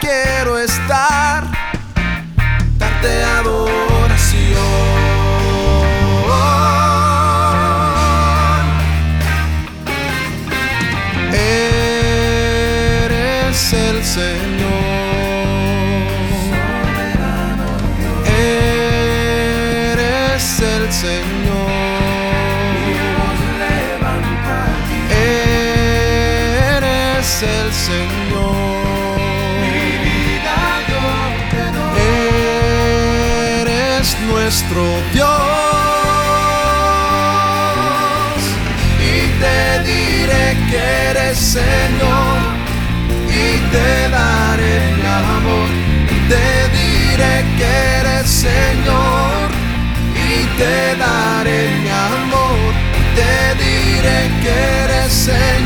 quiero estar. nuestro Dios. Y te diré que eres Señor y te daré el amor. Te diré que eres Señor y te daré mi amor. Te diré que eres Señor.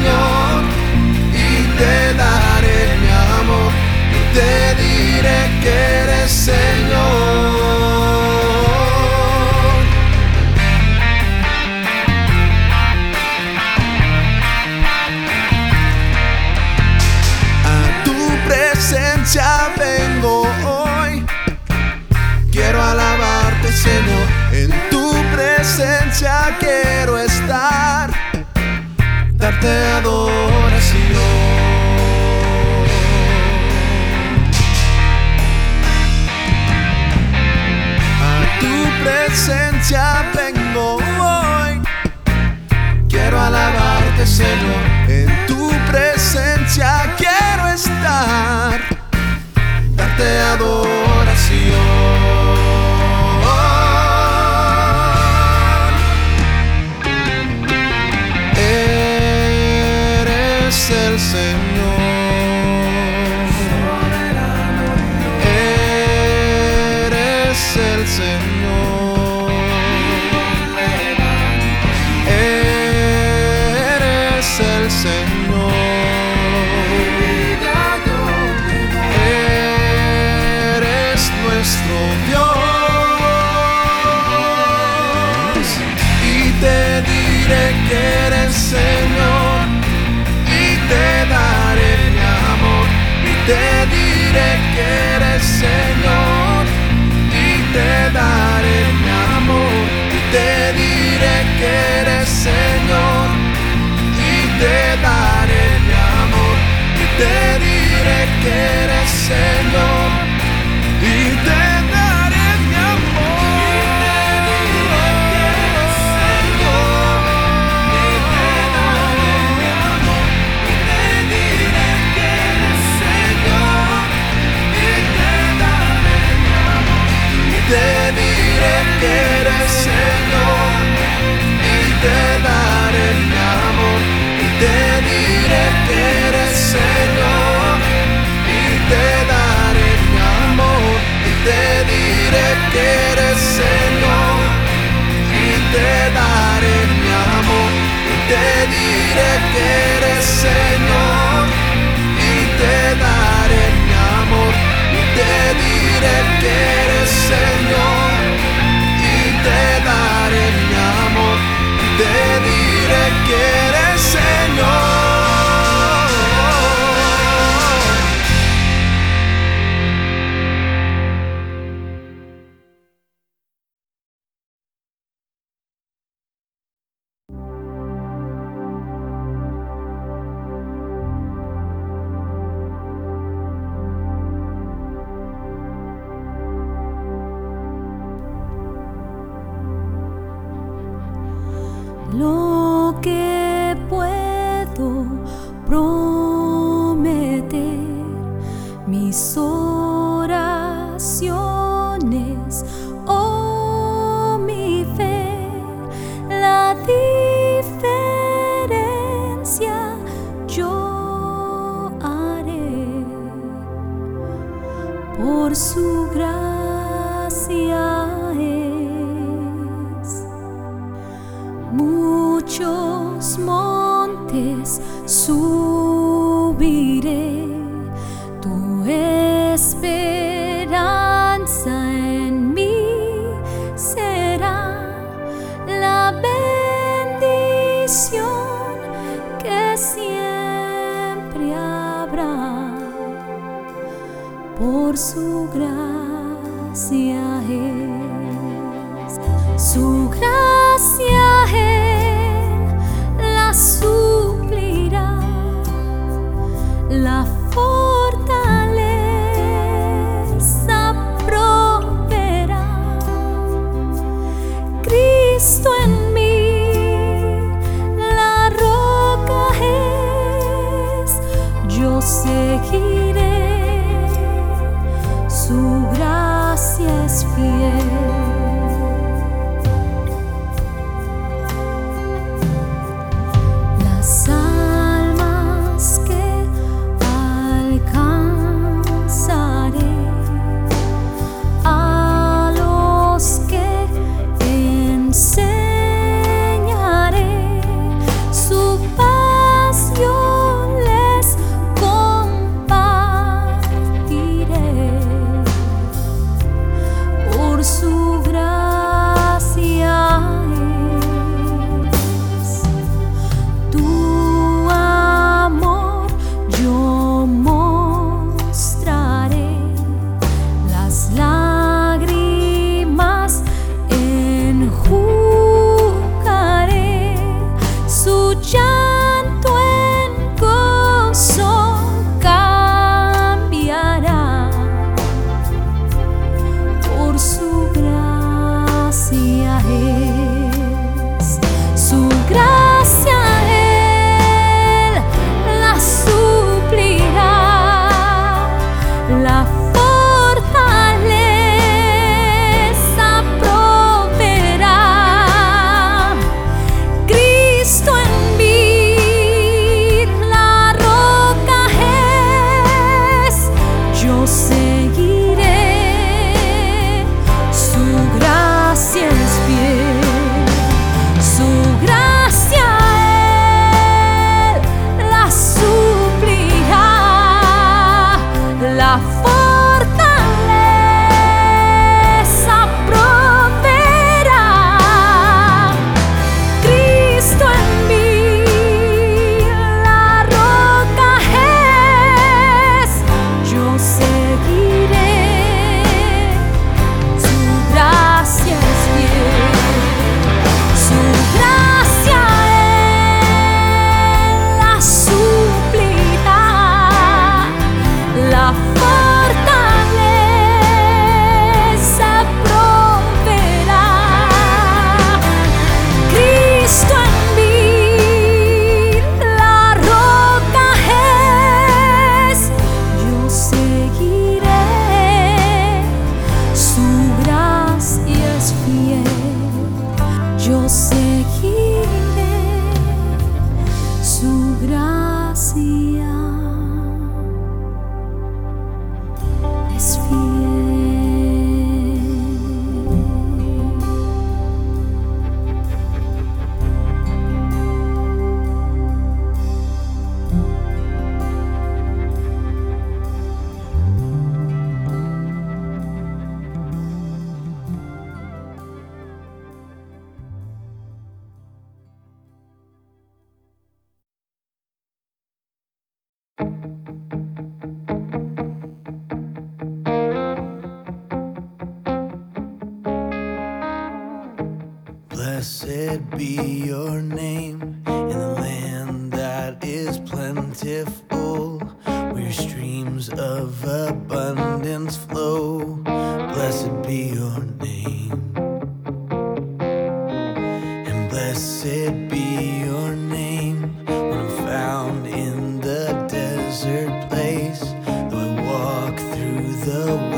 muchos montes subiré, tu esperanza en mí será la bendición que siempre habrá por su gracia. the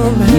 forever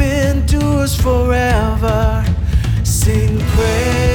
endures forever. Sing praise,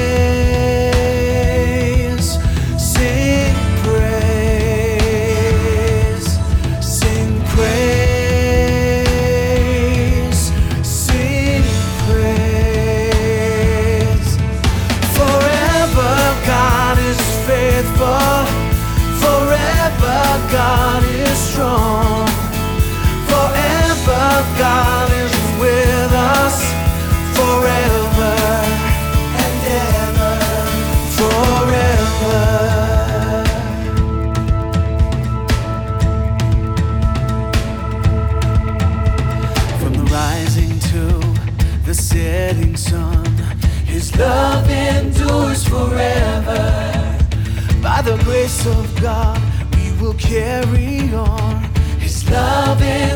on. His love is.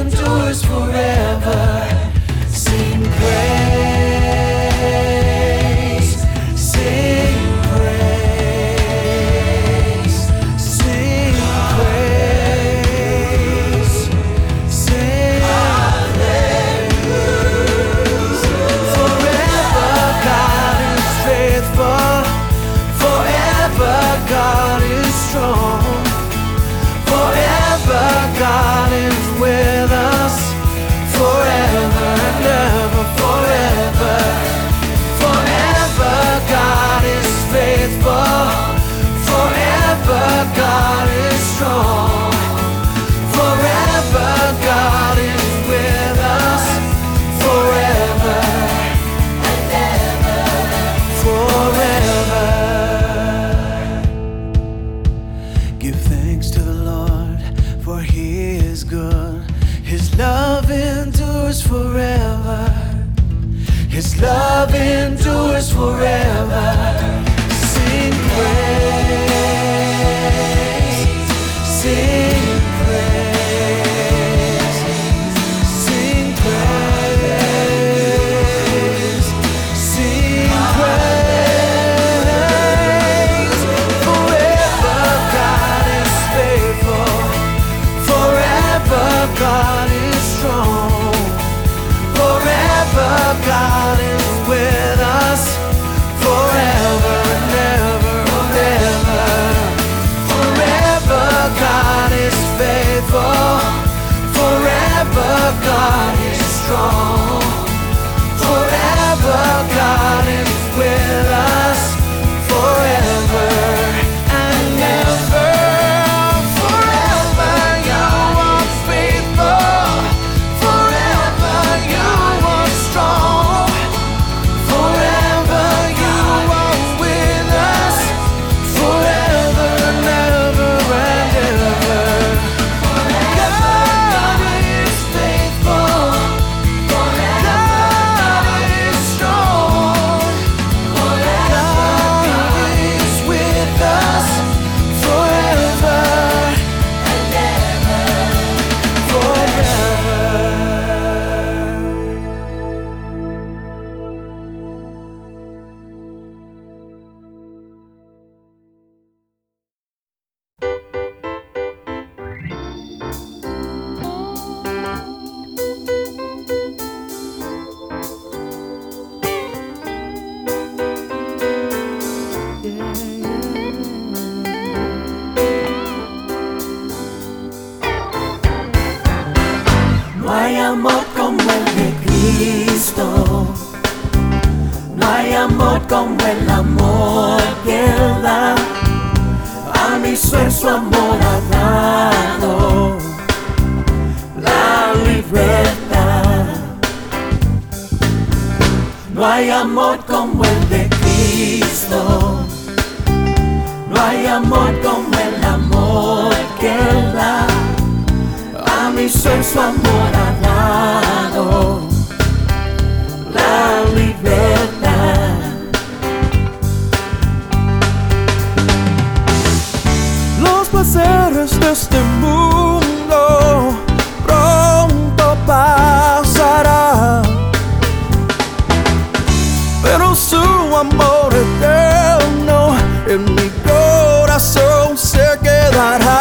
este mundo pronto pasará, pero su amor eterno en mi corazón se quedará.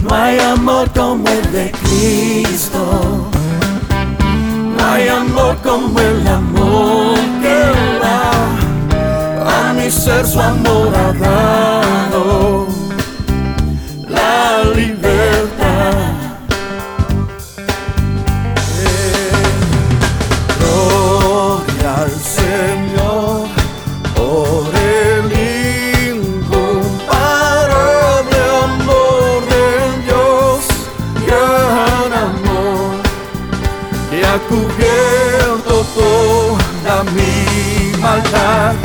No hay amor como el de Cristo, no hay amor como el amor que da a mi ser su amor a dar. Mi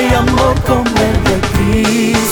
hay amor como el de Cristo.